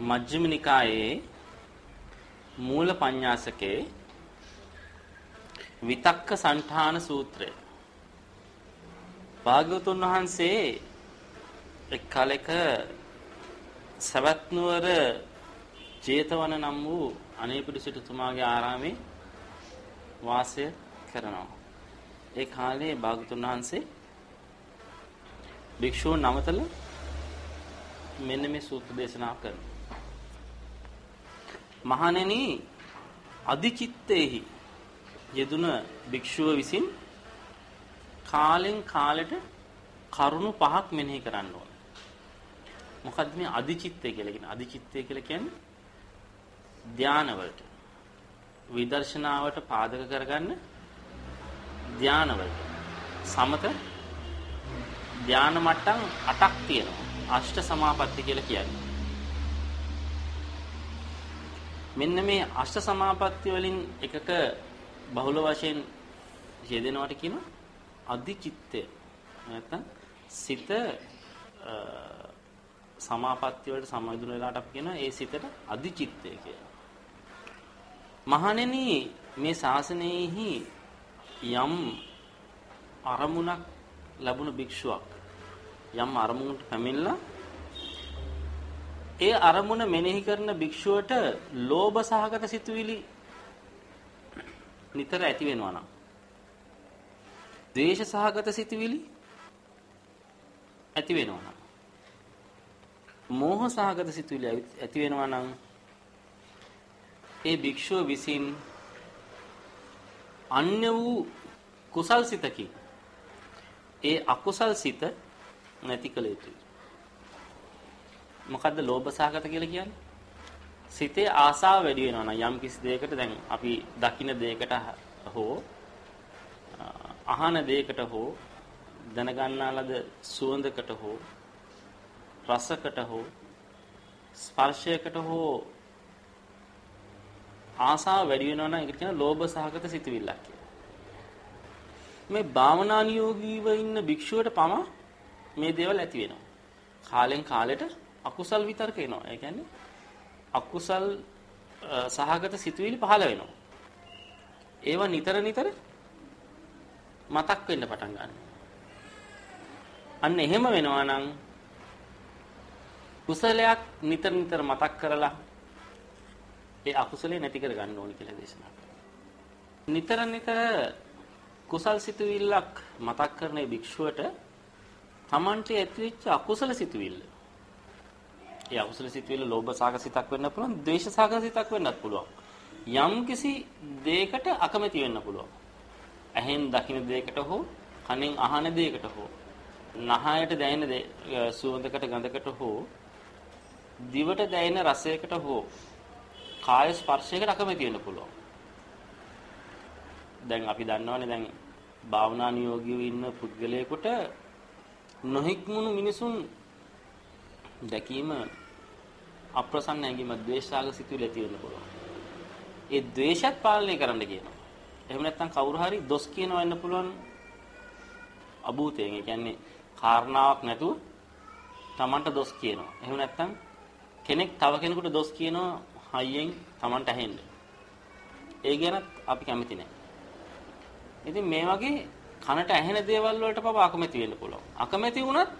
මජ්ක්‍ධිම නිකායේ මූල පඤ්ඤාසකේ විතක්ක සංඨාන සූත්‍රය. භාග්‍යවතුන් වහන්සේ එක් කලෙක සවැත් නුවර ජේතවන නම් වූ අනේපිඩු සිටුතුමාගේ ආරාමේ වාසය කරනවා. ඒ කාලේ භාගතුන් වහන්සේ භික්ෂූන් නමතල මෙන්න මේ සූත්‍ර දේශනාව කරනවා. මහණෙනි අදිචිත්තේහි යෙදුන භික්ෂුව විසින් කාලෙන් කාලෙට කරුණු පහක් මෙනෙහි කරන්න ඕන. මොකද්ද මේ අදිචිත්තය කියලා කියන්නේ? අදිචිත්තය කියලා කියන්නේ ධානවලට විදර්ශනාවට පාදක කරගන්න ධානවලට සමත ධාන මට්ටම් 8ක් තියෙනවා. අෂ්ට සමාපatti කියලා කියන්නේ. මෙන්න මේ අෂ්ට සමාපatti වලින් එකක බහුල වශයෙන් යෙදෙනවට කියන අධිචිත්තය. නැත්නම් සිත සමාපatti වලට සමවැදුන වෙලාවට අපි කියනවා ඒ සිතට අධිචිත්තය කියලා. මහණෙනි මේ ශාසනයෙහි යම් අරමුණක් ලැබුණු භික්ෂුවක් යම් අරමුණකට පැමිණලා ඒ අරමුණ මෙනෙහි කරන භික්ෂුවට ලෝභ සහගත සිතුවිලි නිතර ඇති වෙනවා නම් ද්වේෂ සහගත සිතුවිලි ඇති වෙනවා නම් මෝහ සහගත සිතුවිලි ඇති වෙනවා නම් ඒ භික්ෂුව විසින් අන්‍ය වූ කුසල් සිතකින් ඒ අකුසල් සිත නැති කළ යුතුයි. මොකද්ද ලෝභ සහගත කියලා කියන්නේ? සිතේ ආසාව වැඩි වෙනවා නම් යම් කිසි දෙයකට දැන් අපි දකින දෙයකට හෝ අහන දෙයකට හෝ දැනගන්නා ලද සුවඳකට හෝ රසකට හෝ ස්පර්ශයකට හෝ ආසාව වැඩි වෙනවා නම් ඒකට කියන ලෝභ සහගත සිතුවිල්ලක් කියලා. මේ භාවනානියෝගීව ඉන්න භික්ෂුවට පම මේ දේවල් ඇති වෙනවා. කාලෙන් කාලෙට අකුසල් විතර්ක එනවා. ඒ කියන්නේ අකුසල් සහගත සිතුවිලි පහළ වෙනවා. ඒවා නිතර නිතර මතක් වෙන්න පටන් ගන්නවා. අන්න එහෙම වෙනවා නම් කුසලයක් නිතර නිතර මතක් කරලා ඒ අකුසලේ නැති කර ගන්න ඕනි කියලා දේශනා කරනවා. නිතර නිතර කුසල් සිතුවිල්ලක් මතක් කරන භික්ෂුවට Tamante ඇතිවෙච්ච අකුසල සිතුවිල්ල ඒ අකුසල සිතුවිල්ල ලෝභ සාගත සිතක් වෙන්න පුළුවන්, ද්වේෂ සාගත සිතක් වෙන්නත් පුළුවන්. යම් කිසි දෙයකට අකමැති වෙන්න පුළුවන්. ඇහෙන් දකින දෙයකට හෝ කනෙන් අහන දෙයකට හෝ නහයට දැනෙන සුවඳකට ගඳකට හෝ දිවට දැනෙන රසයකට හෝ කාය ස්පර්ශයකට අකමැති වෙන්න පුළුවන්. දැන් අපි දන්නවනේ දැන් භාවනා නියෝගීව ඉන්න පුද්ගලයෙකුට නොහික්මුණු මිනිසුන් දැකීම අප්‍රසන්න හැඟීම ද්වේෂාග සිතුවිලි ඇති වෙන්න පුළුවන්. ඒ ද්වේෂත් පාලනය කරන්න කියනවා. එහෙම නැත්නම් කවුරු හරි දොස් කියනවා වෙන්න පුළුවන් අභූතයෙන්. ඒ කියන්නේ කාරණාවක් නැතුව Tamanට දොස් කියනවා. එහෙම නැත්නම් කෙනෙක් තව කෙනෙකුට දොස් කියනවා හයියෙන් Tamanට ඇහෙන්න. ඒ ගැනත් අපි කැමති නැහැ. ඉතින් මේ වගේ කනට ඇහෙන දේවල් වලට පව අකමැති වෙන්න පුළුවන්. අකමැති වුණත්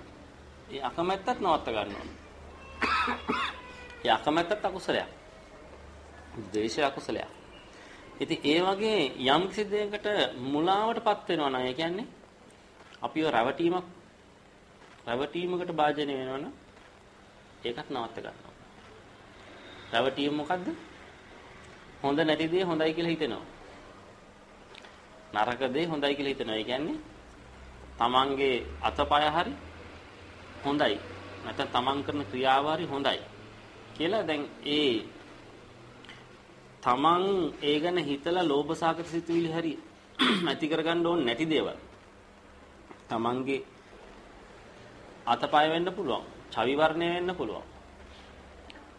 ඒ අකමැත්තත් නවත්ත ගන්න ඕනේ. ඒ අකමැත්තත් අකුසලයක්. ද්වේෂය අකුසලයක්. ඉතින් ඒ වගේ යම් කිසි දෙයකට මුලාවටපත් වෙනවා නම් ඒ කියන්නේ අපිව රැවටීමක් රැවටීමකට භාජනය වෙනවා නම් ඒකත් නවත්ත ගන්නවා. රැවටීම මොකද්ද? හොඳ නැති දේ හොඳයි කියලා හිතෙනවා. නරක දේ හොඳයි කියලා හිතනවා. ඒ කියන්නේ තමන්ගේ අතපය හරි හොඳයි. නැත්නම් තමන් කරන ක්‍රියාව හරි හොඳයි කියලා දැන් ඒ තමන් ඒ ගැන හිතලා ලෝභ සාගත සිතුවිලි හරි ඇති කරගන්න ඕනේ නැති දේවල්. තමන්ගේ අතපය වෙන්න පුළුවන්. චවි වර්ණය වෙන්න පුළුවන්.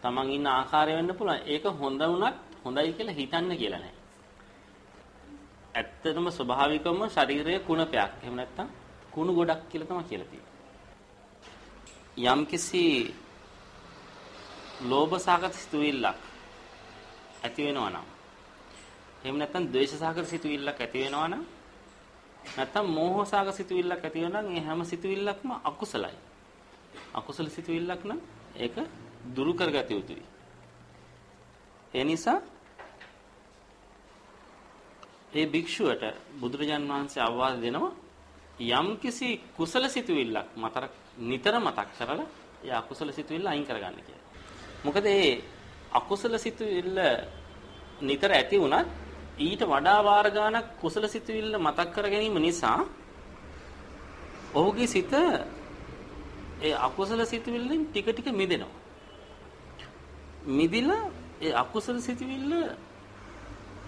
තමන් ඉන්න ආකාරය වෙන්න පුළුවන්. ඒක හොඳ වුණත් හොඳයි කියලා හිතන්න කියලා නෑ. ඇත්තටම ස්වභාවිකවම ශරීරයේ කුණපයක්. එහෙම නැත්නම් කුණු ගොඩක් කියලා තමයි කියලා තියෙන්නේ. යම්කිසි ලෝභ සහගත සිතුවිල්ලක් ඇති වෙනවා නම් එහෙම නැත්නම් ද්වේෂ සහගත සිතුවිල්ලක් ඇති වෙනවා නම් නැත්නම් මෝහ සහගත සිතුවිල්ලක් ඇති වෙනවා නම් ඒ හැම සිතුවිල්ලක්ම අකුසලයි. අකුසල සිතුවිල්ලක් නම් ඒක දුරු කරගත යුතුයි. ඒ නිසා ඒ භික්ෂුවට බුදුරජාන් වහන්සේ අවවාද දෙනවා යම් කිසි කුසල සිතුවිල්ලක් මතර නිතර මතක් කරලා ඒ අකුසල සිතුවිල්ල අයින් කරගන්න කියලා. මොකද ඒ අකුසල සිතුවිල්ල නිතර ඇති වුණත් ඊට වඩා වාර ගානක් කුසල සිතුවිල්ල මතක් කර ගැනීම නිසා ඔහුගේ සිත ඒ අකුසල සිතුවිල්ලෙන් ටික ටික මිදෙනවා. මිදිලා ඒ අකුසල සිතුවිල්ල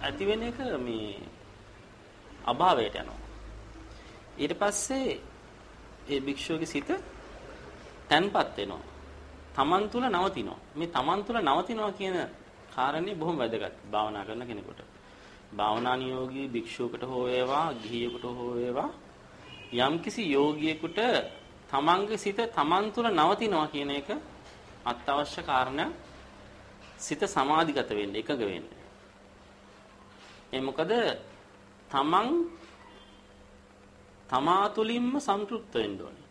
ඇති වෙන එක මේ අභාවයට යනවා. ඊට පස්සේ ඒ භික්ෂුවගේ සිත තැන්පත් වෙනවා. තමන් තුල නවතිනවා. මේ තමන් තුල නවතිනවා කියන කාරණේ බොහොම වැදගත් භාවනා කරන කෙනෙකුට. භාවනා නියෝගී භික්ෂුවකට හෝ වේවා, ගිහියෙකුට හෝ වේවා යම්කිසි යෝගියෙකුට තමන්ගේ සිත තමන් තුල නවතිනවා කියන එක අත්‍යවශ්‍ය කාරණයක්. සිත සමාධිගත වෙන්න, එකඟ වෙන්න. ඒ මොකද තමන් තමා තුළින්ම සන්තුෂ්ත වෙන්න ඕනේ.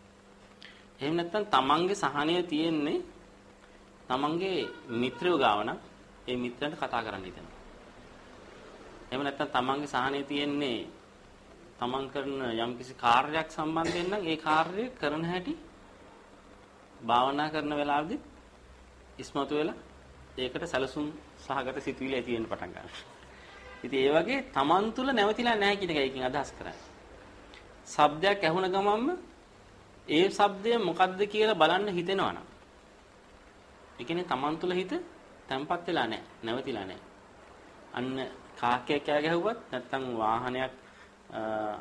එහෙම නැත්නම් තමන්ගේ සහනය තියෙන්නේ තමන්ගේ මිත්‍රයෝ ගාව නම් ඒ මිත්‍රයන්ට කතා කරන්න හිතෙනවා. එහෙම නැත්නම් තමන්ගේ සහනය තියෙන්නේ තමන් කරන යම්කිසි කාර්යයක් සම්බන්ධයෙන් නම් ඒ කාර්යය කරන හැටි භාවනා කරන වෙලාවදී ඉස්මතු වෙලා ඒකට සැලසුම් සහගත සිතුවිලි ඇති වෙන්න පටන් ගන්නවා. ඉතින් ඒ වගේ තමන් තුල නැවතිලා නැහැ කියන එක එකකින් අදහස් කරන්නේ. ශබ්දයක් ඇහුණ ගමන්ම ඒ ශබ්දය මොකද්ද කියලා බලන්න හිතෙනවනම් ඒ කියන්නේ තමන් තුල හිත තැම්පත් වෙලා නැහැ, නැවතිලා නැහැ. අන්න කාකයක් කෑ ගැහුවත් නැත්නම් වාහනයක්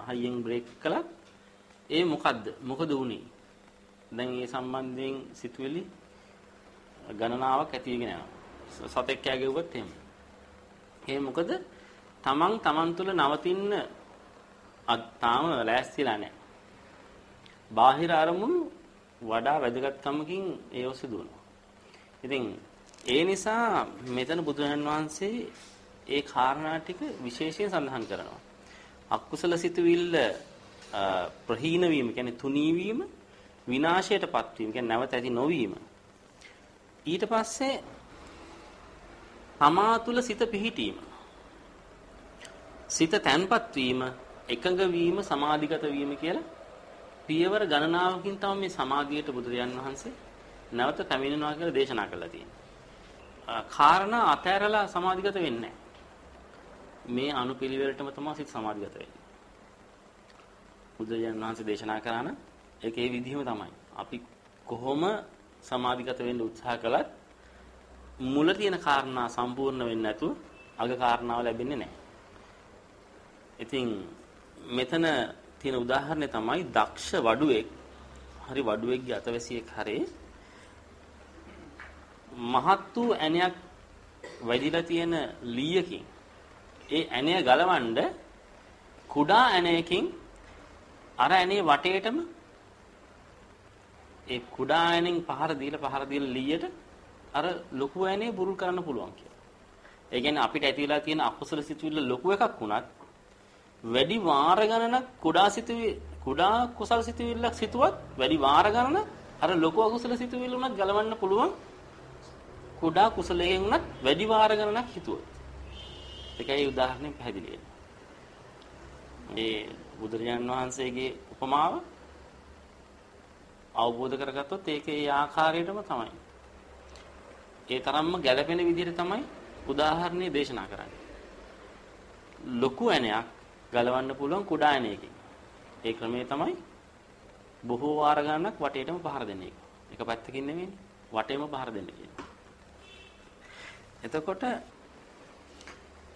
හයියෙන් බ්‍රේක් කළත් ඒ මොකද්ද? මොකද වුනේ? දැන් ඒ සම්බන්ධයෙන් සිතුවිලි ගණනාවක් ඇති වෙගෙන යනවා. සතෙක් කෑ ගැහුවත් එහෙම. ඒ මොකද තමන් තමන් තුළ නවතින්න තාම ලෑස්තිලා නැහැ. බාහිර අරමුණු වඩා වැදගත්කමකින් ඒ ඔස්සේ දුවනවා. ඉතින් ඒ නිසා මෙතන බුදුරජාන් වහන්සේ ඒ කාරණා ටික විශේෂයෙන් සඳහන් කරනවා. අකුසල සිතුවිල්ල ප්‍රහීන වීම කියන්නේ තුනී වීම විනාශයටපත් වීම කියන්නේ නැවත ඇති නොවීම. ඊට පස්සේ තමා තුළ සිත පිහිටීම. සිත තැන්පත් වීම, එකඟ වීම, සමාධිගත වීම කියලා පියවර ගණනාවකින් තමයි මේ සමාධියට බුදුරජාන් වහන්සේ නැවත පැමිණෙනවා කියලා දේශනා කළා තියෙන්නේ. කාරණා අතෑරලා සමාධිගත වෙන්නේ මේ අනුපිළිවෙලටම තමයි සිත සමාධිගත වෙන්නේ. බුදුරජාන් වහන්සේ දේශනා කරාන ඒක ඒ විදිහම තමයි. අපි කොහොම සමාධිගත වෙන්න උත්සාහ කළත් මුල තියෙන කාරණා සම්පූර්ණ වෙන්නේ නැතුව අග කාරණාව ලැබෙන්නේ නැහැ. ඉතින් මෙතන තියෙන උදාහරණය තමයි දක්ෂ වඩුවෙක් හරි වඩුවෙක්ගේ අතවැසියෙක් හරේ මහත් වූ ඇණයක් වැඩිලා තියෙන ලීයකින් ඒ ඇණය ගලවන්න කුඩා ඇණයකින් අර ඇණේ වටේටම ඒ කුඩා ඇණෙන් පහර දීලා පහර දීලා ලීයට අර ලොකු ඇණේ බුරුල් කරන්න පුළුවන් කියලා. ඒ කියන්නේ අපිට ඇති වෙලා තියෙන අකුසල සිතුවිල්ල ලොකු එකක් වුණත් වැඩි වාර ගණනක් කුඩා සිතුවි කුඩා කුසල සිතුවිල්ලක් සිටුවත් වැඩි වාර ගණන අර ලොකු අකුසල සිතුවිල්ල උනත් ගලවන්න පුළුවන් කුඩා කුසලයෙන් උනත් වැඩි වාර ගණනක් හිතුවොත් ඒකයි උදාහරණය පැහැදිලි වෙන්නේ මේ බුදුරජාණන් වහන්සේගේ උපමාව අවබෝධ කරගත්තොත් ඒක ඒ ආකාරයටම තමයි ඒ තරම්ම ගැළපෙන විදිහට තමයි උදාහරණේ දේශනා කරන්නේ ලොකු ඇණයක් ගලවන්න පුළුවන් කුඩා ඇණයකින්. ඒ ක්‍රමය තමයි බොහෝ වාර ගණනක් වටේටම පහර දෙන එක. එක පැත්තකින් නෙමෙයිනේ. වටේම පහර දෙන්න කියන්නේ. එතකොට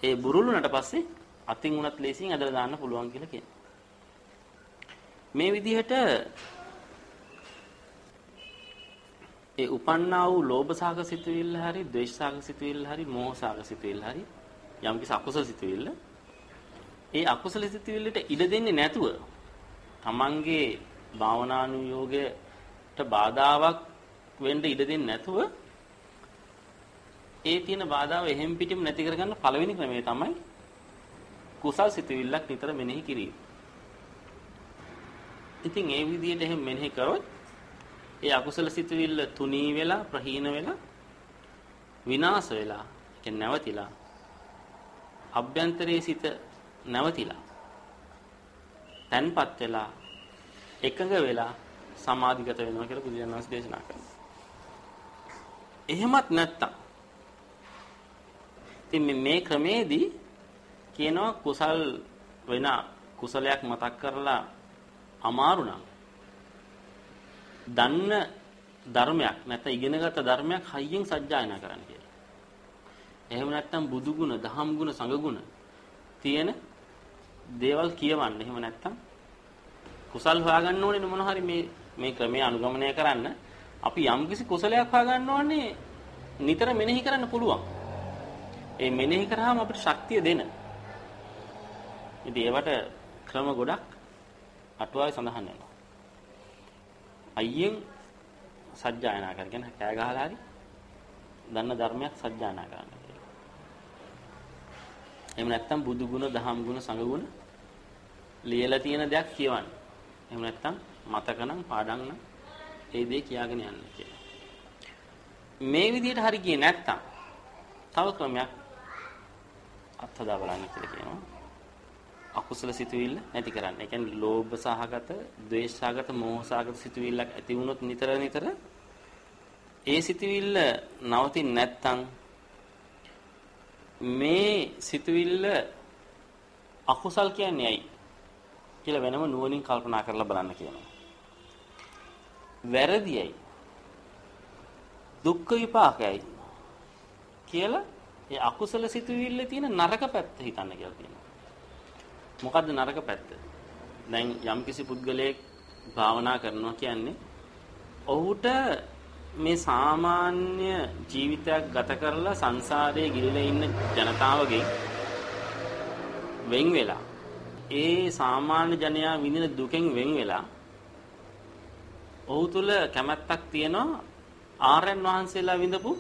ඒ බුරුළුනට පස්සේ අතින් උනත් ලේසියෙන් ඇදලා දාන්න පුළුවන් කියලා කියනවා. මේ විදිහට ඒ උපන්නා වූ ලෝභ සාග සිතුවිල්ල හරි, ද්වේෂ සාග සිතුවිල්ල හරි, මෝහ සාග සිතුවිල්ල හරි යම් කිසි අකුසල සිතුවිල්ල ඒ අකුසල සිතුවිල්ලට ඉඩ දෙන්නේ නැතුව තමන්ගේ භාවනානුයෝගයට බාධාවක් වෙන්න ඉඩ දෙන්නේ නැතුව ඒ තියෙන බාධාව එහෙම් පිටින් නැති කරගන්න පළවෙනි ක්‍රමය තමයි කුසල් සිතුවිල්ලක් නිතර මෙනෙහි කිරීම. ඉතින් ඒ විදිහට එහෙම මෙනෙහි කරොත් ඒ අකුසල සිතුවිල්ල තුනී වෙලා ප්‍රහීන වෙලා විනාශ වෙලා කියන්නේ නැවතිලා අභ්‍යන්තරයේ සිත නැවතිලා තන්පත් වෙලා එකඟ වෙලා සමාධිගත වෙනවා කියලා බුදුන් වහන්සේ දේශනා කරනවා. එහෙමත් නැත්තම් ඉතින් මේ ක්‍රමේදී කියනවා කුසල් වෙන කුසලයක් මතක් කරලා අමාරු නම් දන්න ධර්මයක් නැත්නම් ඉගෙනගත්ත ධර්මයක් හයියෙන් සජ්ජායනා කරන්න කියලා. එහෙම නැත්නම් බුදු ගුණ, දහම් ගුණ, සංඝ ගුණ තියෙන දේවල් කියවන්න. එහෙම නැත්නම් කුසල් හොයාගන්න ඕනේ මොන හරි මේ මේ ක්‍රමය අනුගමනය කරන්න අපි යම්කිසි කුසලයක් හොයාගන්න ඕනේ නිතර මෙනෙහි කරන්න පුළුවන්. ඒ මෙනෙහි කරාම අපිට ශක්තිය දෙන. ඉතින් ඒවට ක්‍රම ගොඩක් අටුවාවේ සඳහන් වෙනවා. අයියෙන් සජ්ජායනා කරගෙන කෑ ගහලා හරි දන්න ධර්මයක් සජ්ජායනා කරන්න කියලා. එහෙම නැත්නම් බුදු ගුණ, දහම් ගුණ, සංඝ ගුණ ලියලා තියෙන දෙයක් කියවන්න. එහෙම නැත්නම් මතක නම් පාඩම් නම් ඒ දේ කියාගෙන යන්න කියලා. මේ විදිහට හරි ගියේ නැත්නම් තව ක්‍රමයක් අත්හදා බලන්න කියලා කියනවා. අකුසල සිතුවිල්ල නැති කරන්න. ඒ කියන්නේ ලෝභ සහගත, ද්වේෂ සහගත, මෝහ සහගත සිතුවිල්ලක් ඇති වුණොත් නිතර නිතර ඒ සිතුවිල්ල නවතින්නේ නැත්නම් මේ සිතුවිල්ල අකුසල් කියන්නේ ඇයි කියලා වෙනම නුවණින් කල්පනා කරලා බලන්න කියනවා. වැරදියයි. දුක්ඛ විපාකයයි කියලා ඒ අකුසල සිතුවිල්ලේ තියෙන නරක පැත්ත හිතන්න කියලා කියනවා. මොකද්ද නරක පැත්ත? දැන් යම්කිසි පුද්ගලයෙක් භාවනා කරනවා කියන්නේ ඔහුට මේ සාමාන්‍ය ජීවිතයක් ගත කරලා සංසාරයේ ගිලිලා ඉන්න ජනතාවගෙන් වෙන් වෙලා ඒ සාමාන්‍ය ජනයා විඳින දුකෙන් වෙන් වෙලා ඔහු තුල කැමැත්තක් තියෙනවා ආර්යයන් වහන්සේලා විඳපු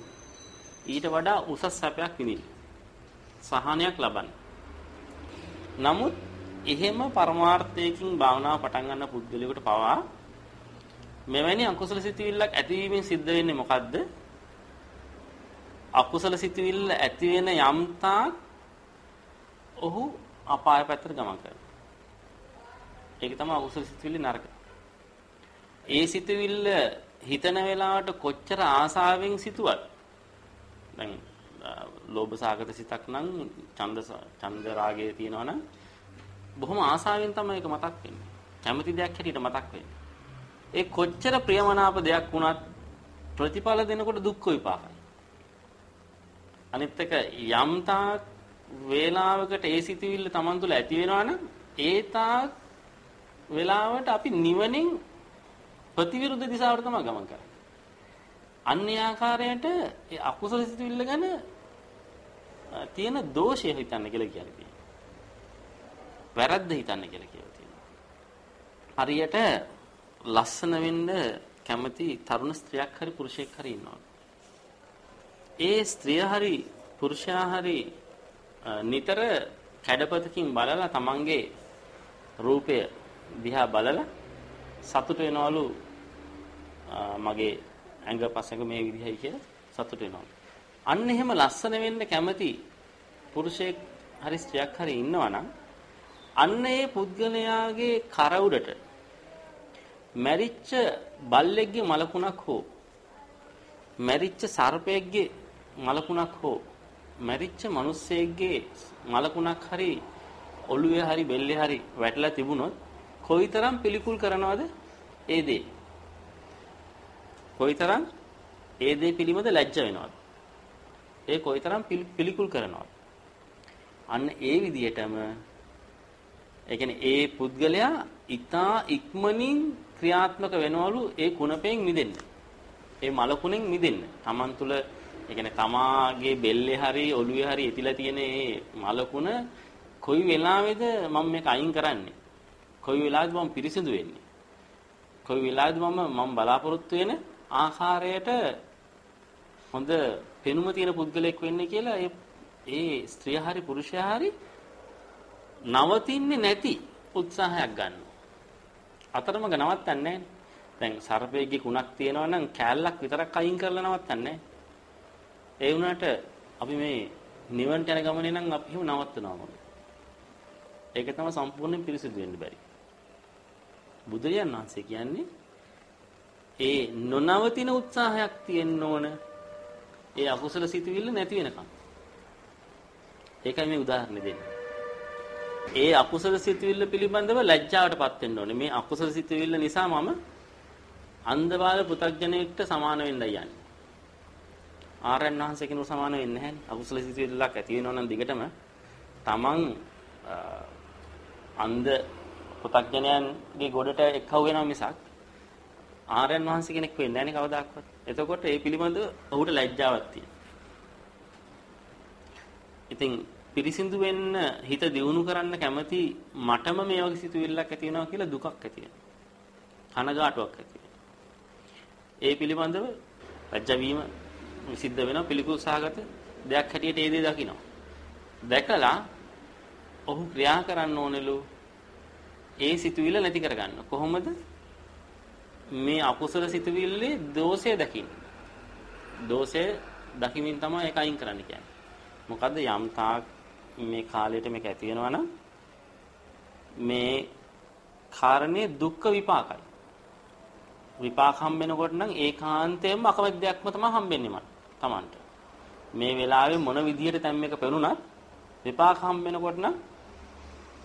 ඊට වඩා උසස් සැපයක් විඳින්න. සහනයක් ලබන්න. නමුත් එහෙම පරමාර්ථයකින් භාවනාව පටන් ගන්න පුද්ගලයෙකුට පවා මෙවැනි අකුසල සිතුවිල්ලක් ඇතිවීමෙන් සිද්ධ වෙන්නේ මොකද්ද? අකුසල සිතුවිල්ල ඇති වෙන යම් තාක් ඔහු අපාය පැත්තට ගමන් කරනවා. ඒක තමයි අකුසල සිතුවිලි නරක. ඒ සිතුවිල්ල හිතන වෙලාවට කොච්චර ආසාවෙන් සිටුවත් දැන් ලෝභ සාගත සිතක් නම් ඡන්ද ඡන්ද රාගයේ තියෙනවා නම් බොහොම ආසාවෙන් තමයි ඒක මතක් වෙන්නේ. කැමති දෙයක් හැටියට මතක් වෙන්නේ. ඒ කොච්චර ප්‍රියමනාප දෙයක් වුණත් ප්‍රතිඵල දෙනකොට දුක් විපාකයි. අනිත් එක යම් තාක් වේලාවකට ඒ සිතුවිල්ල Taman තුල ඇති වෙනවා නම් ඒ තාක් වෙලාවට අපි නිවනින් ප්‍රතිවිරුද්ධ දිශාවට තමයි ගමන් කරන්නේ. අන්‍ය ආකාරයට ඒ අකුසල සිතුවිල්ල ගැන තියෙන දෝෂය හිතන්න කියලා කියන්නේ තියෙනවා. වැරද්ද හිතන්න කියලා කියලා තියෙනවා. හරියට ලස්සන වෙන්න කැමති තරුණ ස්ත්‍රියක් හරි පුරුෂයෙක් හරි ඉන්නවා. ඒ ස්ත්‍රිය හරි පුරුෂයා හරි නිතර කැඩපතකින් බලලා තමන්ගේ රූපය දිහා බලලා සතුට වෙනවලු මගේ ඇඟ පසඟ මේ විදිහයි කියලා සතුට වෙනවා. අන්න එහෙම ලස්සන වෙන්න කැමති පුරුෂයෙක් හරි ස්ත්‍රියක් හරි ඉන්නවනම් අන්න ඒ පුද්ගලයාගේ කර උඩට මැරිච්ච බල්ලෙක්ගේ මලකුණක් හෝ මැරිච්ච සර්පයෙක්ගේ මලකුණක් හෝ මැරිච්ච මිනිස්සෙක්ගේ මලකුණක් හරි ඔළුවේ හරි බෙල්ලේ හරි වැටලා තිබුණොත් කොයිතරම් පිළිකුල් කරනවද ඒ දේ කොයිතරම් ඒ දේ පිළිබඳ ලැජ්ජ වෙනවද? ඒ කොයිතරම් පිළිකුල් කරනවද? අන්න ඒ විදිහටම ඒ කියන්නේ ඒ පුද්ගලයා ඊතා ඉක්මනින් ක්‍රියාත්මක වෙනවලු ඒ කුණපෙන් මිදෙන්න. ඒ මලකුණෙන් මිදෙන්න. Taman තුල ඒ කියන්නේ තමාගේ බෙල්ලේ හරි ඔළුවේ හරි එතිලා තියෙන මේ මලකුණ කොයි වෙලාවේද මම මේක අයින් කරන්නේ? කොයි වෙලාවේද මම පිරිසිදු වෙන්නේ? කොයි වෙලාවේද මම මම බලාපොරොත්තු වෙන ආහාරයට හොඳ පෙනුම තියෙන පුද්ගලෙක් වෙන්නේ කියලා ඒ ඒ ස්ත්‍රිය හරි පුරුෂයා හරි නවතින්නේ නැති උත්සාහයක් ගන්නවා. අතරමඟ නවත්තන්නේ නැහැ. දැන් සර්පයේ කුණක් තියෙනවා නම් කෑල්ලක් විතරක් අයින් කරලා නවත්තන්නේ ඒ වුණාට අපි මේ නිවන්ට යන ගමනේ නම් අපි හිම නවත්තනවා මොකද? ඒක තමයි සම්පූර්ණයෙන් පිරිසිදු වෙන්න බැරි. බුදුරජාණන් වහන්සේ කියන්නේ ඒ නොනවතින උත්සාහයක් තියෙන්න ඕන. ඒ අකුසල සිතුවිල්ල නැති වෙනකම්. ඒකයි මේ උදාහරණ දෙන්නේ. ඒ අකුසල සිතුවිල්ල පිළිබඳව ලැජ්ජාවටපත් වෙන්න ඕනේ. මේ අකුසල සිතුවිල්ල නිසා මම අන්ධබාල පුතග්ජනෙක්ට සමාන වෙන්නයි යන්නේ. ආරයන් වහන්සේ කෙනෙකු සමාන වෙන්නේ නැහැනේ. අකුසල සිතුවිල්ලක් ඇති වෙනවා නම් දිගටම තමන් අන්ධ පුතග්ජනයන්ගේ ගොඩට එක්කව වෙනවා මිසක් ආරයන් වහන්සේ කෙනෙක් වෙන්නේ නැහැ නේ කවදාකවත්. එතකොට ඒ පිළිබඳව ඔහුට ලැජ්ජාවක් තියෙනවා. ඉතින් පිරිසිදු වෙන්න හිත දියුණු කරන්න කැමති මටම මේ වගේ සිතුවිල්ලක් ඇති වෙනවා කියලා දුකක් ඇති වෙනවා. කනගාටුවක් ඇති ඒ පිළිබඳව ලැජ්ජා වීම සිද්ධ වෙනවා පිළිකුල් සහගත දෙයක් හැටියට ඒ දේ දකිනවා. දැකලා ඔහු ක්‍රියා කරන්න ඕනෙලු ඒ සිතුවිල්ල නැති කරගන්න. කොහොමද? මේ අකුසල සිතුවිල්ලේ දෝෂය දකින්න. දෝෂය දකිමින් තමයි ඒක අයින් කරන්න කියන්නේ. මොකද්ද යම් තාක් මේ කාලයට මේක ඇති වෙනවා නම් මේ කාරණේ දුක්ඛ විපාකයි. විපාක හම්බෙනකොට නම් ඒකාන්තයෙන්ම අකමැති දෙයක්ම තමයි හම්බෙන්නේ මට. Tamanට. මේ වෙලාවේ මොන විදියට තැම් එක පෙනුනත් විපාක හම්බෙනකොට නම්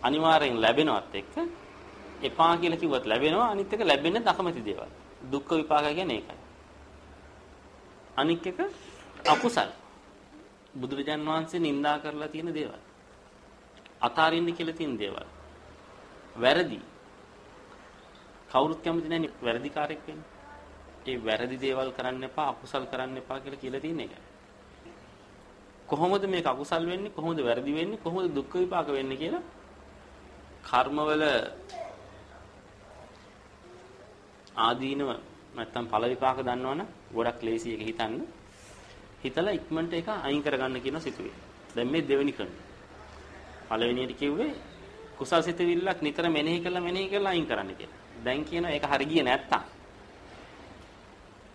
අනිවාර්යෙන් ලැබෙනවත් එක්ක එපා කියලා කිව්වත් ලැබෙනවා අනිත් එක ලැබෙන්නේ අකමැති දේවල්. දුක්ඛ විපාක කියන්නේ ඒකයි. අනික් එක අකුසල්. බුදුරජාන් වහන්සේ නිඳා කරලා තියෙන දේවල්. අතාරින්න කියලා තියෙන දේවල්. වැරදි. කවුරුත් කැමති නැහැ වැරදිකාරයෙක් වෙන්න. ඒ වැරදි දේවල් කරන්න එපා අකුසල් කරන්න එපා කියලා කියලා තියෙන එක. කොහොමද මේක අකුසල් වෙන්නේ කොහොමද වැරදි වෙන්නේ කොහොමද දුක්ඛ විපාක වෙන්නේ කියලා කර්මවල ආදීනව නැත්තම් ඵල විපාක දන්නවනම් ගොඩක් ලේසි එක හිතන්න. හිතලා ඉක්මනට ඒක අයින් කරගන්න කියන සිතුවේ. දැන් මේ දෙවෙනි ක්‍රමය. පළවෙනියට කිව්වේ කුසල් සිතුවිල්ලක් නිතර මෙනෙහි කරලා මෙනෙහි කරලා අයින් කරන්න කියලා. දැන් කියනවා ඒක හරි ගියේ නැත්තම්.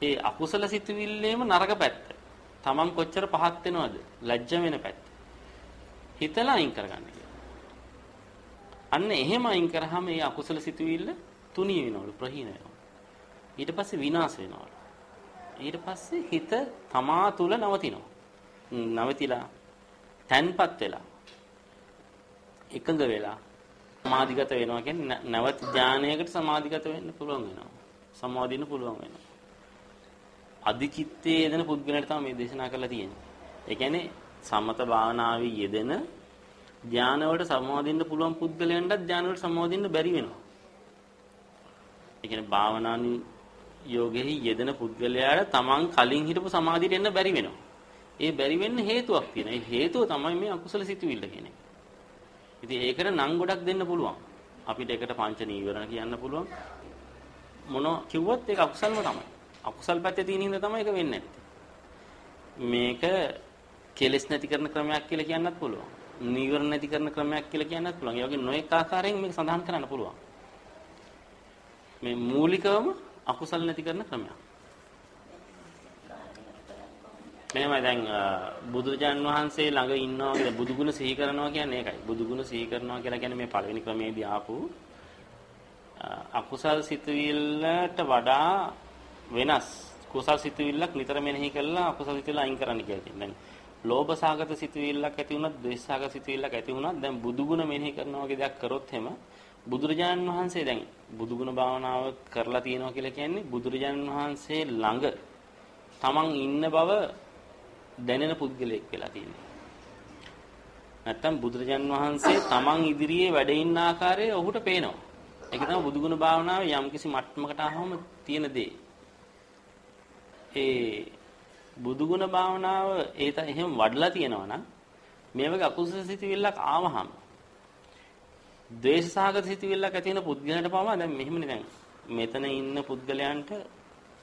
ඒ අකුසල සිතුවිල්ලේම නරක පැත්ත. Taman කොච්චර පහත් වෙනවද? ලැජ්ජ වෙන පැත්ත. හිතලා අයින් කරගන්න කියලා. අන්න එහෙම අයින් කරාම මේ අකුසල සිතුවිල්ල තුනී වෙනවලු ප්‍රහීන වෙනවා. ඊට පස්සේ විනාශ වෙනවලු. ඊට පස්සේ හිත තමා තුල නවතිනවා. නවතිලා තැන්පත් වෙලා එකඟ වෙලා සමාධිගත වෙනවා කියන්නේ නැවත ඥානයකට සමාධිගත වෙන්න පුළුවන් වෙනවා. සමාධින්න පුළුවන් වෙනවා. අධිචිත්තයේ යෙදෙන පුද්ගලයාට තමයි මේ දේශනා කරලා තියෙන්නේ. ඒ කියන්නේ සමත භාවනාවේ යෙදෙන ඥාන වලට සමාදින්න පුළුවන් පුද්ගලයන්ට ඥාන වලට සමාදින්න බැරි වෙනවා. ඒ කියන්නේ භාවනානි යෝගෙහි යෙදෙන පුද්ගලයාට තමන් කලින් හිටපු සමාධියට එන්න බැරි වෙනවා. ඒ බැරි වෙන්න හේතුවක් තියෙනවා. ඒ හේතුව තමයි මේ අකුසල සිතුවිල්ල කියන්නේ. ඉතින් ඒකට නම් ගොඩක් දෙන්න පුළුවන්. අපිට ඒකට පංච නීවරණ කියන්න පුළුවන්. මොන කිව්වොත් ඒක අකුසල්ම තමයි. අකුසල් පැත්තේ තියෙන හින්දා තමයි ඒක වෙන්නේ නැත්තේ. මේක කෙලෙස් නැති කරන ක්‍රමයක් කියලා කියන්නත් පුළුවන්. නීවරණ නැති කරන ක්‍රමයක් කියලා කියන්නත් පුළුවන්. ඒ වගේ නොඑක ආකාරයෙන් මේක සඳහන් කරන්න පුළුවන්. මේ මූලිකවම අකුසල් නැති කරන ක්‍රමයක්. මෙහෙමයි දැන් බුදුජාන් වහන්සේ ළඟ ඉන්නවා කියලා බුදුගුණ සිහි කරනවා කියන්නේ ඒකයි. බුදුගුණ සිහි කරනවා කියලා කියන්නේ මේ පළවෙනි ක්‍රමයේදී ආපු අකුසල් සිතුවිල්ලට වඩා වෙනස් කුසල් සිතුවිල්ලක් නිතර මෙනෙහි කළා අකුසල් සිතුවිල්ල අයින් කරන්න කියලා තියෙනවා. දැන් ලෝභ සාගත සිතුවිල්ලක් ඇති වුණත්, ද්වේෂ සාගත සිතුවිල්ලක් ඇති වුණත් දැන් බුදුගුණ මෙනෙහි කරනවා වගේ දෙයක් කරොත් එහෙම බුදුරජාණන් වහන්සේ දැන් බුදුගුණ භාවනාව කරලා තියෙනවා කියලා කියන්නේ බුදුරජාණන් වහන්සේ ළඟ තමන් ඉන්න බව දැනෙන පුද්ගලයෙක් වෙලා තියෙනවා. නැත්තම් බුදුරජාන් වහන්සේ තමන් ඉදිරියේ වැඩ ඉන්න ආකාරය ඔහුට පේනවා. ඒක තමයි බුදුගුණ භාවනාවේ යම්කිසි මට්ටමකට ආවම තියෙන දේ. ඒ බුදුගුණ භාවනාව ඒත එහෙම වඩලා තියෙනවා නම් මේ වගේ අකුසල සිතුවිල්ලක් ආවහම ද්වේෂසහගත සිතුවිල්ලක් ඇති වෙන පුද්ගලයන්ට පවා දැන් මෙහෙමනේ දැන් මෙතන ඉන්න පුද්ගලයන්ට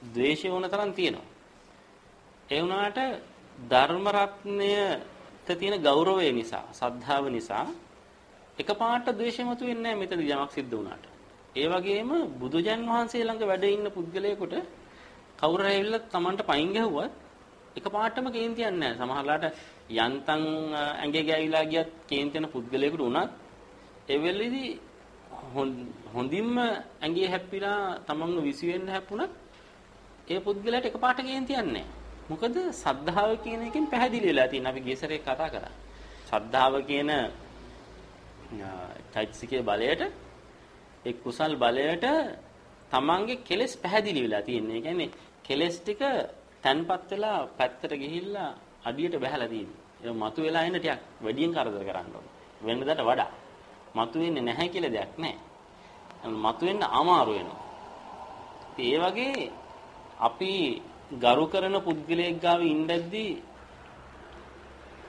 ද්වේෂය වුණ තරම් තියෙනවා. ඒ වුණාට ධර්ම රත්නයට තියෙන ගෞරවය නිසා, සද්ධාව නිසා එකපාරට ද්වේෂය මතුවෙන්නේ නැහැ මෙතනදී යමක් සිද්ධ වුණාට. ඒ වගේම බුදුජන් වහන්සේ ළඟ වැඩ ඉන්න පුද්ගලයෙකුට කවුරු හරි ඇවිල්ලා Tamanට පයින් ගැහුවත් එකපාරටම කේන්තියක් නැහැ. සමහරලාට යන්තම් ඇඟේ ගෑවිලා ගියත් කේන්ති යන පුද්ගලයෙකුට උනත් ඒ වෙලෙදී හොඳින්ම ඇඟේ හැප්පිලා Tamanව විසි වෙන්න හැප්පුණත් ඒ පුද්ගලයාට එකපාරට කේන්තියක් නැහැ. මොකද සද්ධාව කියන එකෙන් පැහැදිලි වෙලා තියෙන අපි ගියසරේ කතා කරා. සද්ධාව කියන චෛතසිකයේ බලයට ඒ කුසල් බලයට තමන්ගේ කෙලෙස් පැහැදිලි වෙලා තියෙන්නේ. ඒ කියන්නේ කෙලෙස් ටික තන්පත් වෙලා පැත්තට ගිහිල්ලා අඩියට බහැලා තියෙන්නේ. ඒ මතු වෙලා එන ටිකක් වැඩියෙන් කරදර කරන්න ඕනේ. වෙනදට වඩා. මතු වෙන්නේ නැහැ කියලා දෙයක් නැහැ. මතු වෙන්න අමාරු වෙනවා. ඒ වගේ අපි ගරු කරන පුද්ගලයෙක් ගාව ඉඳද්දී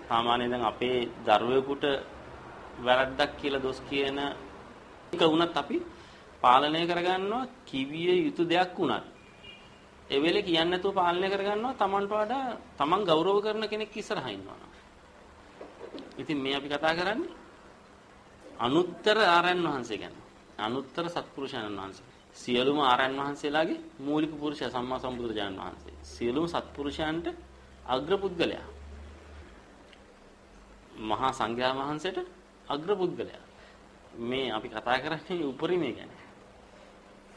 සාමාන්‍යයෙන් දැන් අපේ දරුවෙකුට වැරද්දක් කියලා දොස් කියන එක වුණත් අපි පාලනය කරගන්නවා කිවිය යුතු දෙයක් වුණත් ඒ වෙලේ කියන්නේ නැතුව පාලනය කරගන්නවා Tamanට වඩා Taman ගෞරව කරන කෙනෙක් ඉස්සරහා ඉන්නවා. ඉතින් මේ අපි කතා කරන්නේ අනුත්තර ආරයන් වහන්සේ ගැන. අනුත්තර සත්පුරුෂයන් වහන්සේ. සියලුම ආරයන් වහන්සේලාගේ මූලික පුරුෂය සම්මා සම්බුදුරජාණන් වහන්සේ. සියලුම සත්පුරුෂයන්ට අග්‍රපුද්ගලයා. මහා සංඝයා වහන්සේට අග්‍රපුද්ගලයා. මේ අපි කතා කරන්නේ උපරිමය ගැන.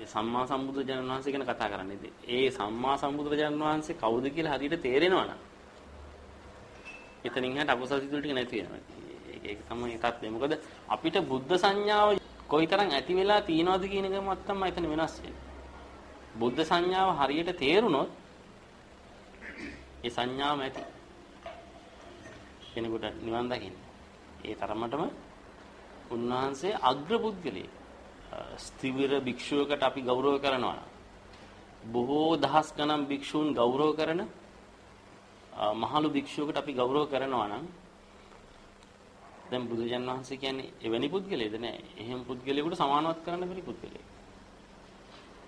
ඒ සම්මා සම්බුදුරජාණන් වහන්සේ ගැන කතා කරන්නේ. ඒ සම්මා සම්බුදුරජාණන් වහන්සේ කවුද කියලා හරියට තේරෙනවා නම් එතනින් හැට අකුසල සිතුල් ටික නැති වෙනවා. ඒක තමයි තත්ත්වය. මොකද අපිට බුද්ධ සංඥාව කොයිතරම් ඇති වෙලා තියෙනවද කියන එක මත් තමයි එතන වෙනස් වෙන්නේ. බුද්ධ සංඥාව හරියට තේරුනොත් ඒ සංඥාවම ඇති. කෙනෙකුට නිවන් දකින්න. ඒ තරමටම උන්වහන්සේ අග්‍ර පුද්ගලයෙක්. ස්තිවිර භික්ෂුවකට අපි ගෞරව කරනවා. බොහෝ දහස් ගණන් භික්ෂූන් ගෞරව කරන මහලු භික්ෂුවකට අපි ගෞරව කරනවා නම් දැන් බුදුජන් වහන්සේ කියන්නේ එවැනි පුද්ගලයෙක්ද නෑ. එහෙම පුද්ගලයෙකුට සමානවත් කරන්න බැරි පුද්ගලයෙක්.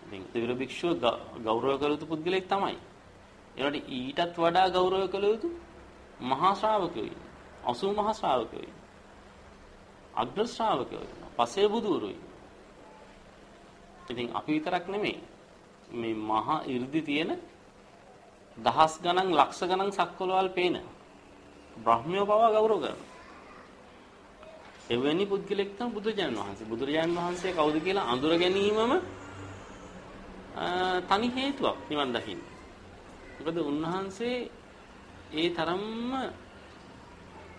ඉතින් ස්තිවිර භික්ෂුව ගෞරව කළ යුතු පුද්ගලයෙක් තමයි. ඒකට ඊටත් වඩා ගෞරව කළ යුතු මහා ශ්‍රාවකයෝ ඉන්නවා. 80 මහා ශ්‍රාවකයෝ ඉන්නවා. අග්‍ර ශ්‍රාවකයෝ ඉන්නවා. පසේ බුදුරුයි. ඉතින් අපි විතරක් නෙමෙයි මේ මහා 이르දි තියෙන දහස් ගණන් ලක්ෂ ගණන් සක්වලවල් පේන බ්‍රහ්මියෝ පවා ගෞරව කරනවා. එවැනි පුද්ගලෙක් තමයි බුදුරජාණන් වහන්සේ. බුදුරජාණන් වහන්සේ කවුද කියලා අඳුර ගැනීමම තනි හේතුවක් නිවන් දකින්න. මොකද උන්වහන්සේ ඒ තරම්ම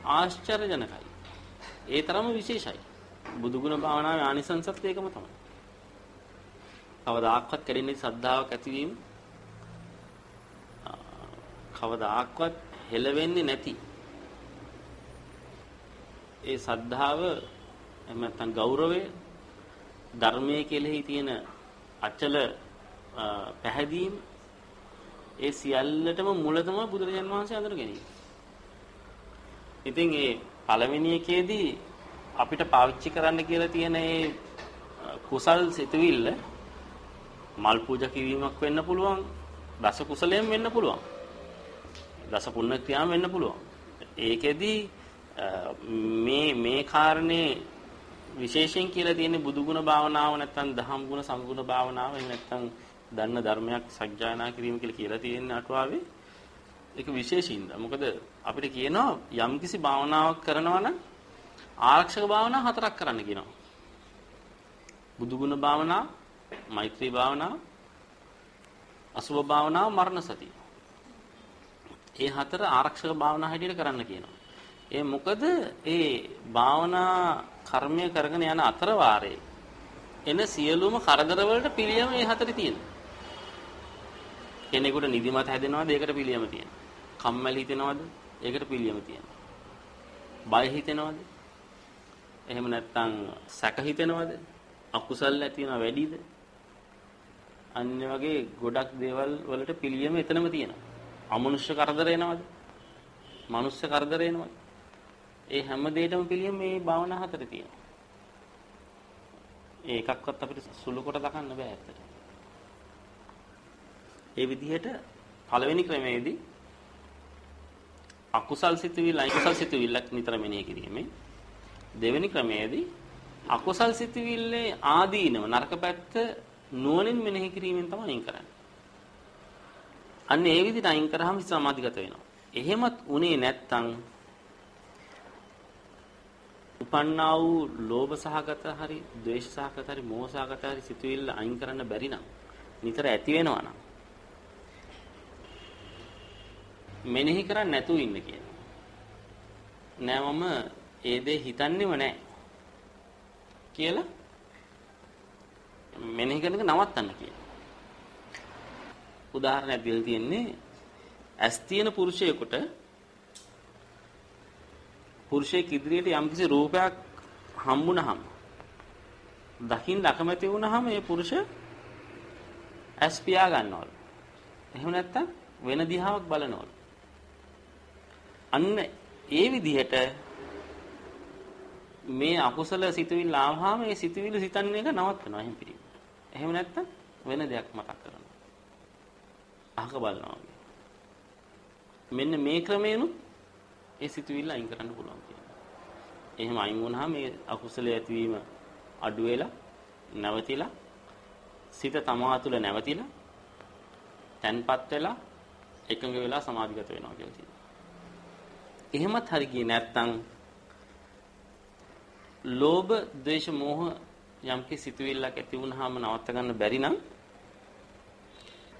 ආශ්චර්යජනකයි. ඒ තරම්ම විශේෂයි. බුදුගුණ භාවනාවේ ආනිසංසත් ඒකම තමයි. කවදාක්වත් කැඩෙන්නේ සද්ධාාවක් ඇතිවීම කවදාක්වත් හෙලවෙන්නේ නැති ඒ සද්ධාව එහෙම නැත්නම් ගෞරවය ධර්මයේ කෙලෙහි තියෙන අචල පැහැදීම ඒ සියල්ලටම මුල තමයි බුදුරජාන් වහන්සේ අඳුර ගැනීම. ඉතින් ඒ පළවෙනි එකේදී අපිට පාවිච්චි කරන්න කියලා තියෙන ඒ කුසල් සිතුවිල්ල මල් පූජා කිරීමක් වෙන්න පුළුවන් දස කුසලයෙන් වෙන්න පුළුවන් දස පුණ්‍ය ක්‍රියාම් වෙන්න පුළුවන් ඒකෙදි මේ මේ කාරණේ විශේෂයෙන් කියලා තියෙන්නේ බුදුගුණ භාවනාව නැත්නම් දහම් ගුණ සම්ගුණ භාවනාව එහෙම නැත්නම් දන්න ධර්මයක් සත්‍යයනා කිරීම කියලා කියලා තියෙන අටුවාවේ ඒක විශේෂින්ද මොකද අපිට කියනවා යම්කිසි භාවනාවක් කරනවා නම් ආරක්ෂක භාවනා හතරක් කරන්න කියනවා බුදුගුණ භාවනා මෛත්‍රී භාවනාව, අසුභ භාවනාව, මරණ සතිය. ඒ හතර ආරක්ෂක භාවනා හැටියට කරන්න කියනවා. ඒ මොකද ඒ භාවනා කර්මය කරගෙන යන අතර වාරේ එන සියලුම කරදර වලට පිළියම මේ හතරේ තියෙනවා. කෙනෙකුට නිදිමත හැදෙනවද? ඒකට පිළියම තියෙනවා. කම්මැලි හිතෙනවද? ඒකට පිළියම තියෙනවා. බය හිතෙනවද? එහෙම නැත්නම් සැක හිතෙනවද? අකුසල් ඇති වෙනව වැඩිද? අන්න වගේ ගොඩක් දේවල් වලට පිළියම එතනම තියෙනවා. අමනුෂ්‍ය කරදර එනවද? මනුෂ්‍ය කරදර එනවද? ඒ හැම දෙයකම පිළියම මේ භාවනා හතරේ තියෙනවා. ඒ එකක්වත් අපිට සුළු කොට දකන්න බෑ ඇත්තට. ඒ විදිහට පළවෙනි ක්‍රමයේදී අකුසල් සිතුවිල්ල අකුසල් සිතුවිල්ලක් නිතර මෙනෙහි කිරීමෙන් දෙවෙනි ක්‍රමයේදී අකුසල් සිතුවිල්ලේ ආදීනව නරක පැත්ත නුවණින් මෙනෙහි කිරීමෙන් තමයි අයින් කරන්නේ. අන්න ඒ විදිහට අයින් කරාම සමාධිගත වෙනවා. එහෙමත් උනේ නැත්තම් උපන්නා වූ ලෝභ සහගත හරි, ද්වේෂ සහගත හරි, මෝහ සහගත හරි සිතුවිල්ල අයින් කරන්න බැරි නම් නිතර ඇති වෙනවා නම් මෙනෙහි කරන්නේ නැතුව ඉන්න කියන. නෑ මම ඒ දේ හිතන්නේම නෑ කියලා මෙනෙහි කරන එක නවත්තන්න කියන. උදාහරණයක් දෙලා තියෙන්නේ ඇස් තියෙන පුරුෂයෙකුට පුරුෂයෙක් ඉදිරියට යම්කිසි රූපයක් හම්බුනහම දකින්න අකමැති වුනහම ඒ පුරුෂ ඇස් පියා ගන්නවලු. එහෙම නැත්තම් වෙන දිහාවක් බලනවලු. අන්න ඒ විදිහට මේ අකුසල සිතුවිල්ල ආවහම ඒ සිතුවිල්ල සිතන්න එක නවත්වනවා එහෙම පිළිම. එහෙම නැත්තම් වෙන දෙයක් මතක් කරනවා. අහක බලනවා. මෙන්න මේ ක්‍රමයෙන්ු ඒ සිතුවිල්ල අයින් කරන්න පුළුවන් කියනවා. එහෙම අයින් වුණාම මේ අකුසලයේ ඇතිවීම අඩු වෙලා නැවතිලා සිත තමා තුළ නැවතිලා තැන්පත් වෙලා එකඟ වෙලා සමාධිගත වෙනවා කියලා තියෙනවා. එහෙමත් හරි ගියේ නැත්තම් ලෝභ, ද්වේෂ, මෝහ යම්කි සිතුවිල්ලක් ඇති වුනහම නවත්ත ගන්න බැරි නම්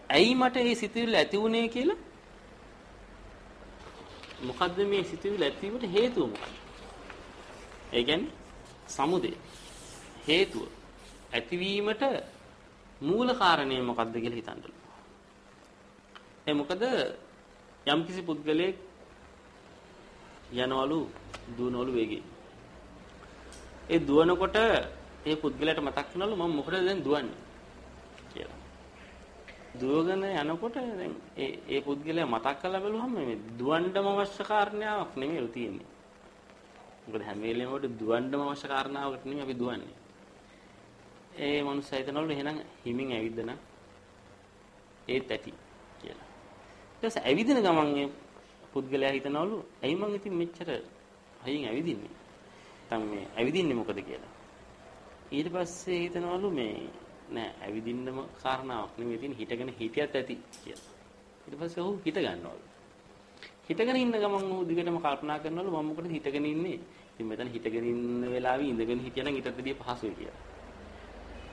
ඇයි මට මේ සිතුවිල්ල ඇති වුනේ කියලා මොකද්ද මේ සිතුවිල්ල ඇතිවීමට හේතුව මොකක්ද? ඒ කියන්නේ සමුදය හේතුව ඇතිවීමට මූල කාරණය මොකක්ද කියලා හිතන්න. ඒ මොකද යම්කිසි පුද්ගලයෙක් යනවලු දුවනවලු වේගෙන්. ඒ දුවනකොට ඒ පුද්ගලයාට මතක් වෙනවලු මම මොකටද දැන් දුවන්නේ කියලා. දුවගෙන යනකොට දැන් ඒ ඒ පුද්ගලයා මතක් කරලා බැලුවම මේ දුවන්නම අවශ්‍ය කාරණාවක් නෙමෙයි තියෙන්නේ. මොකද හැම වෙලේම උඩ දුවන්නම අවශ්‍ය කාරණාවකට නෙමෙයි අපි දුවන්නේ. ඒ මනුස්සයා හිතනවලු එහෙනම් හිමින් ඇවිද්දන ඒත් ඇති කියලා. ඊට පස්සේ ඇවිදින ගමන් ඒ පුද්ගලයා හිතනවලු ඇයි මං ඉතින් මෙච්චර හයින් ඇවිදින්නේ? නැත්නම් මේ ඇවිදින්නේ මොකද කියලා. ඊට පස්සේ හිතනවලු මේ නෑ ඇවිදින්නම කාරණාවක් නෙමෙයි තියෙන හිටගෙන හිටියත් ඇති කියලා. ඊට පස්සේ ඔහු හිට ගන්නවලු. හිටගෙන ඉන්න ගමන් ඔහු දිගටම කල්පනා කරනවලු මම මොකටද හිටගෙන ඉන්නේ? ඉතින් මෙතන හිටගෙන ඉන්න වෙලාවේ ඉඳගෙන හිටියනම් ඊටත් වැඩිය පහසුයි කියලා.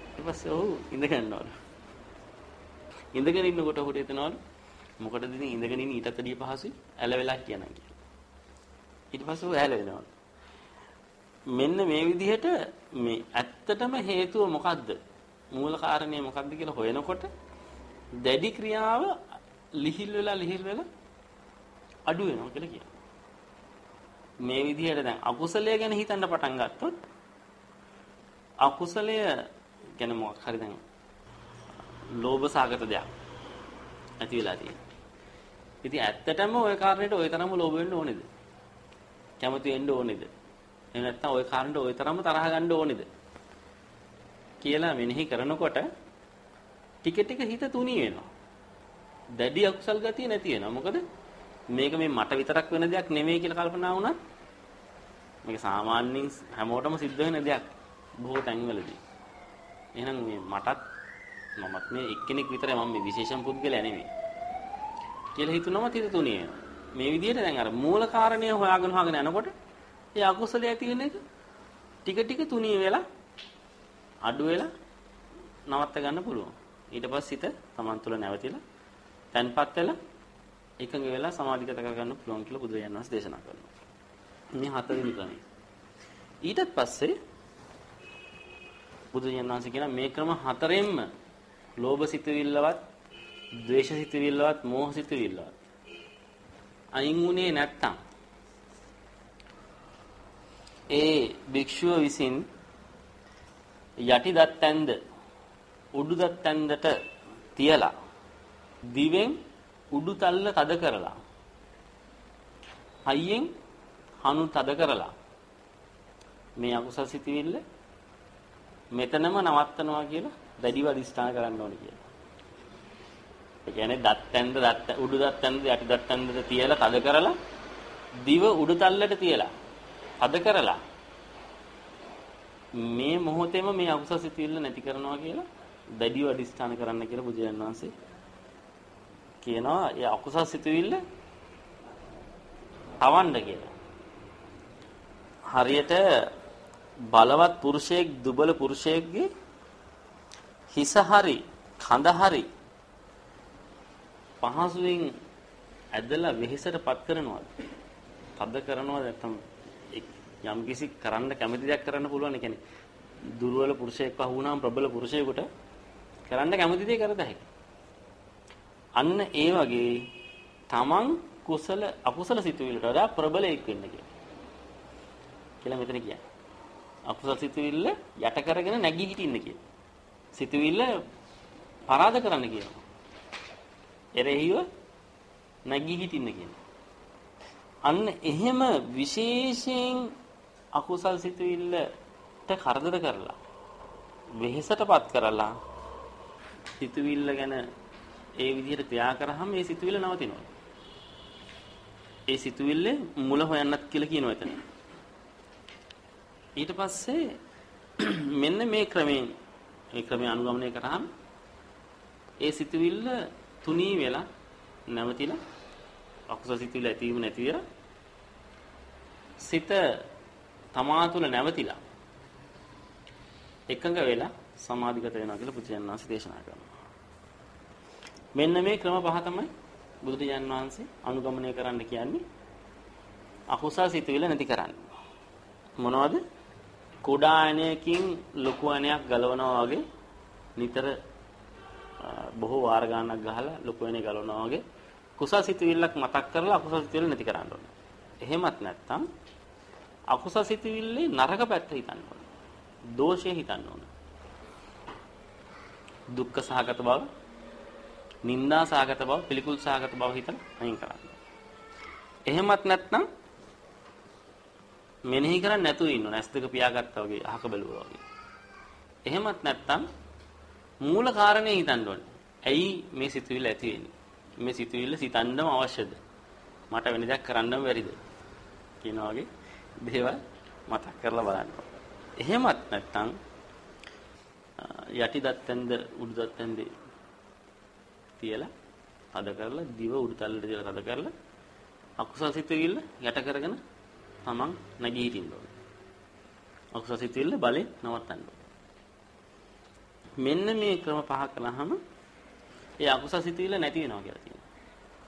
ඊට පස්සේ ඔහු ඉඳ ගන්නවලු. ඉඳගෙන ඉන්නකොට ඔහුට හිතනවලු මොකටද ඉතින් ඉඳගෙන ඉන්න ඊටත් වැඩිය පහසුයි ඇල වෙලා කියනනම් කියලා. ඊට පස්සේ ඔහු ඇල වෙනවා. මෙන්න මේ විදිහට මේ ඇත්තටම හේතුව මොකද්ද? මූල කාරණේ මොකද්ද කියලා හොයනකොට දැඩි ක්‍රියාව ලිහිල් වෙලා ලිහිල් වෙලා අඩු වෙනවා කියලා කියනවා. මේ විදිහට දැන් අකුසලය ගැන හිතන්න පටන් ගත්තොත් අකුසලය ගැන මොකක් හරි දැන් ලෝභ සාගත දෙයක් ඇති වෙලා තියෙනවා. ඉතින් ඇත්තටම ওই කාරණේට ওই තරම්ම ලෝභ වෙන්න ඕනේද? කැමති වෙන්න ඕනේද? එහෙම නැත්නම් ওই කාරණේට ওই තරම්ම තරහ ගන්න ඕනේද? කියලා මෙනෙහි කරනකොට ටික ටික හිත තුනී වෙනවා. දැඩි අකුසල් ගතිය නැති වෙනවා. මොකද මේක මේ මට විතරක් වෙන දෙයක් නෙමෙයි කියලා කල්පනා වුණත් මේක සාමාන්‍යයෙන් හැමෝටම සිද්ධ වෙන දෙයක් බොහෝ තැන්වලදී. එහෙනම් මේ මටත් මමත් මේ එක්කෙනෙක් විතරයි මම මේ විශේෂම පුද්ගලයා නෙමෙයි. කියලා හිතුනම තිත තුනේ වෙනවා. මේ විදිහට දැන් අර මූල කාරණය හොයාගෙන හොයාගෙන යනකොට ඒ අකුසලයේ ඇති වෙන එක ටික ටික තුනී වෙලා අඩු වෙලා නවත්ත ගන්න පුළුවන්. ඊට පස්සේ හිත Taman තුල නැවතිලා තැන්පත් වෙලා එකඟ වෙලා සමාධිගත කරගන්න පුළුවන් කියලා බුදුරජාණන් වහන්සේ දේශනා කරනවා. මේ හතරවෙනි ක්‍රමය. ඊටත් පස්සේ බුදුරජාණන් වහන්සේ කියන මේ ක්‍රම හතරෙන්ම ලෝභ සිතුවිල්ලවත්, ද්වේෂ සිතුවිල්ලවත්, මෝහ සිතුවිල්ලවත් අයින් උනේ නැත්තම් ඒ භික්ෂුව විසින් යටි දත්තැන්ද උඩු දත්තැන්දට තියලා දිවෙන් උඩු තල්ල තද කරලා හයියෙන් හනු තද කරලා මේ අකුසල් සිතිවිල්ල මෙතනම නවත්තනවා කියලා දැඩිව අදිස්ථාන කරන්න ඕනේ කියලා. ඒ කියන්නේ දත් ඇඳ දත් උඩු දත් ඇඳ යටි දත් ඇඳට තියලා තද කරලා දිව උඩ තල්ලට තියලා අද කරලා මේ මොහොතේම මේ අකුසල සිතිවිල්ල නැති කරනවා කියලා දැඩිව අදිස්ථාන කරන්න කියලා බුදුන් වහන්සේ කියනවා ඒ අකුසල සිතිවිල්ල තවන්න කියලා. හරියට බලවත් පුරුෂයෙක් දුබල පුරුෂයෙක්ගේ හිස හරි කඳ හරි පහසුවෙන් ඇදලා වෙහෙසටපත් කරනවද? තද කරනවද නැත්නම් යම් කිසි කරන්න කැමති දෙයක් කරන්න පුළුවන්. ඒ කියන්නේ දුර්වල පුරුෂයෙක් පහ වුණාම ප්‍රබල පුරුෂයෙකුට කරන්න කැමති දේ කරද හැකියි. අන්න ඒ වගේ තමන් කුසල අකුසල සිතුවිල්ලට වඩා ප්‍රබලයෙක් වෙන්න කියලා. කියලා මෙතන කියන්නේ. අකුසල සිතුවිල්ල යට කරගෙන නැගී හිටින්න කියලා. සිතුවිල්ල පරාද කරන්න කියනවා. එරෙහිව නැගී හිටින්න කියනවා. අන්න එහෙම විශේෂයෙන් අකුසල් සිතුවිල්ලට කරදර කරලා වෙහෙසටපත් කරලා සිතුවිල්ල ගැන ඒ විදිහට ක්‍රියා කරාම ඒ සිතුවිල්ල නවතිනවා. ඒ සිතුවිල්ලේ මුල හොයන්නත් කියලා කියනවා එතන. ඊට පස්සේ මෙන්න මේ ක්‍රමයෙන් මේ ක්‍රමය අනුගමනය කරාම ඒ සිතුවිල්ල තුනී වෙලා නැවතිලා අකුසල සිතුවිල්ල ඇතිවීම නැති වෙලා සිත තමා තුළ නැවතිලා එකඟ වෙලා සමාධිගත වෙනවා කියලා බුදුන් වහන්සේ දේශනා කරනවා. මෙන්න මේ ක්‍රම පහ තමයි බුදුරජාන් වහන්සේ අනුගමනය කරන්න කියන්නේ අකුසල් සිතුවිල්ල නැති කරන්න. මොනවද? කුඩා ඇණයකින් ලොකු ඇණයක් ගලවනවා වගේ නිතර බොහෝ වාර ගණනක් ගහලා ලොකු ඇණේ ගලවනවා වගේ කුසල් සිතුවිල්ලක් මතක් කරලා අකුසල් සිතුවිල්ල නැති කරන්න ඕනේ. එහෙමත් නැත්නම් අකුසල් සිතුවිල්ලේ නරක පැත්ත හිතන්න ඕනේ. දෝෂය හිතන්න ඕනේ. දුක්ඛ සහගත බව, නිന്ദා සහගත බව, පිළිකුල් සහගත බව හිතන අයින් කරන්න. එහෙමත් නැත්නම් මෙනෙහි කරන්නේ නැතුව ඉන්න ඕනේ. ඇස් දෙක පියාගත්තා වගේ අහක බැලුවා වගේ. එහෙමත් නැත්නම් මූල කාරණේ හිතන්න ඕනේ. ඇයි මේ සිතුවිල්ල ඇති වෙන්නේ? මේ සිතුවිල්ල සිතන්නම අවශ්‍යද? මට වෙන දෙයක් කරන්නම බැරිද? කියන වගේ දේවල් මතක් කරලා බලන්න. එහෙමත් නැත්නම් යටි දත්තෙන්ද උඩු දත්තෙන්ද තියලා අද කරලා දිව උඩු තල්ලට තියලා අද කරලා අකුසල සිතුවිල්ල යට කරගෙන තමන් නැගී හිටින්න ඕනේ. අකුසල සිතුවිල්ල බලෙන් නවත්තන්න ඕනේ. මෙන්න මේ ක්‍රම පහ කළාම ඒ අකුසල සිතුවිල්ල නැති වෙනවා කියලා තියෙනවා.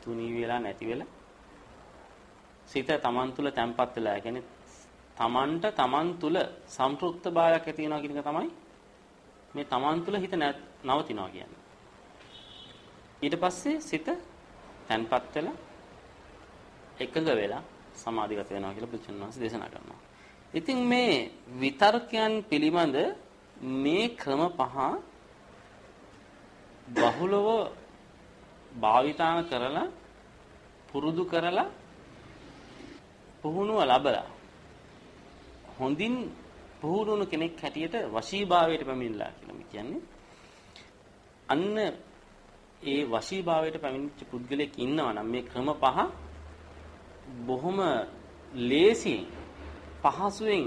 තුනී වෙලා නැති වෙලා සිත තමන් තුළ තැම්පත් වෙලා කියන්නේ තමන්ට තමන් තුළ සම්ප්‍රුක්ත භාවයක් ඇති වෙනවා කියන එක තමයි මේ තමන් තුළ හිත නවතිනවා කියන්නේ. ඊට පස්සේ සිත තැන්පත් වෙලා එකඟ වෙලා සමාධිගත වෙනවා කියලා බුදුන් වහන්සේ දේශනා කරනවා. ඉතින් මේ විතර්කයන් පිළිබඳ මේ ක්‍රම පහ බහුලව භාවිතා කරලා පුරුදු කරලා පුහුණුව ලැබලා හොඳින් පුහුණුණු කෙනෙක් හැටියට වශීභාවයට පැමිණලා කියලා කියන්නේ අන්න ඒ වශීභාවයට පැමිණිච්ච පුද්ගලෙක් ඉන්නවා නම් මේ ක්‍රම පහ බොහොම ලේසියෙන් පහසුවෙන්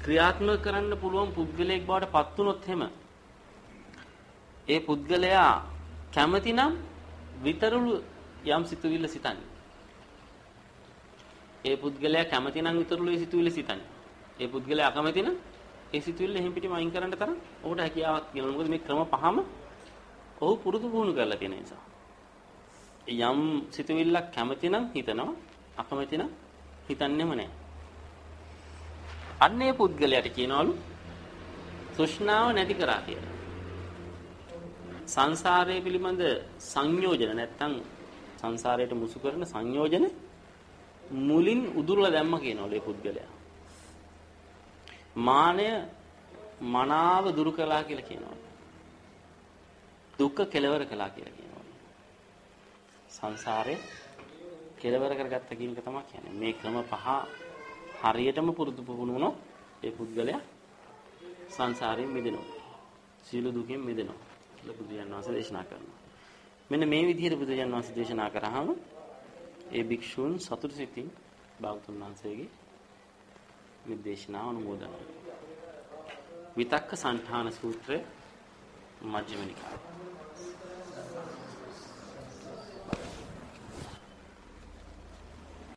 ක්‍රියාත්මක කරන්න පුළුවන් පුද්ගලයෙක් බවට පත් වුනොත් එහෙම ඒ පුද්ගලයා කැමතිනම් විතරුළු යම් සිතුවිල්ල සිතන්නේ. ඒ පුද්ගලයා කැමතිනම් විතරුළු ඒ සිතුවිල්ල සිතන්නේ. ඒ පුද්ගලයා අකමැති නම් ඒ සිතුවිල්ල එහෙම් පිටිම අයින් කරන්න තරම් ඔහුට හැකියාවක් තියෙනවා. මොකද මේ ක්‍රම පහම ඔහු පුරුදු පුහුණු කරලා තියෙන නිසා. යම් සිතුවිල්ලක් කැමති නම් හිතනවා අකමැති නම් හිතන්නේම නැහැ. අන්නේ පුද්ගලයාට කියනවලු තෘෂ්ණාව නැති කරා කියලා. සංසාරය පිළිබඳ සංයෝජන නැත්තම් සංසාරයට මුසු කරන සංයෝජන මුලින් උදුරලා දැම්ම කියනවලු ඒ පුද්ගලයා. මානය මනාව දුරු කළා කියලා කියනවා. දුක්ඛ කෙලවර කළා කියලා කියනවා. සංසාරේ කෙලවර කරගත්ත කියන එක තමයි කියන්නේ. මේ ක්‍රම පහ හරියටම පුරුදු පුහුණු වුණොත් ඒ පුද්ගලයා සංසාරයෙන් මිදෙනවා. සීල දුකෙන් මිදෙනවා. කියලා බුදුන් වහන්සේ දේශනා කරනවා. මෙන්න මේ විදිහට බුදුන් වහන්සේ දේශනා කරාම ඒ භික්ෂූන් සතුටු සිතින් භාගතුන් වහන්සේගේ මේ දේශනාව අනුමෝදන් විතක්ක සංඨාන සූත්‍රය මජ්ක්‍ධිම නිකාය.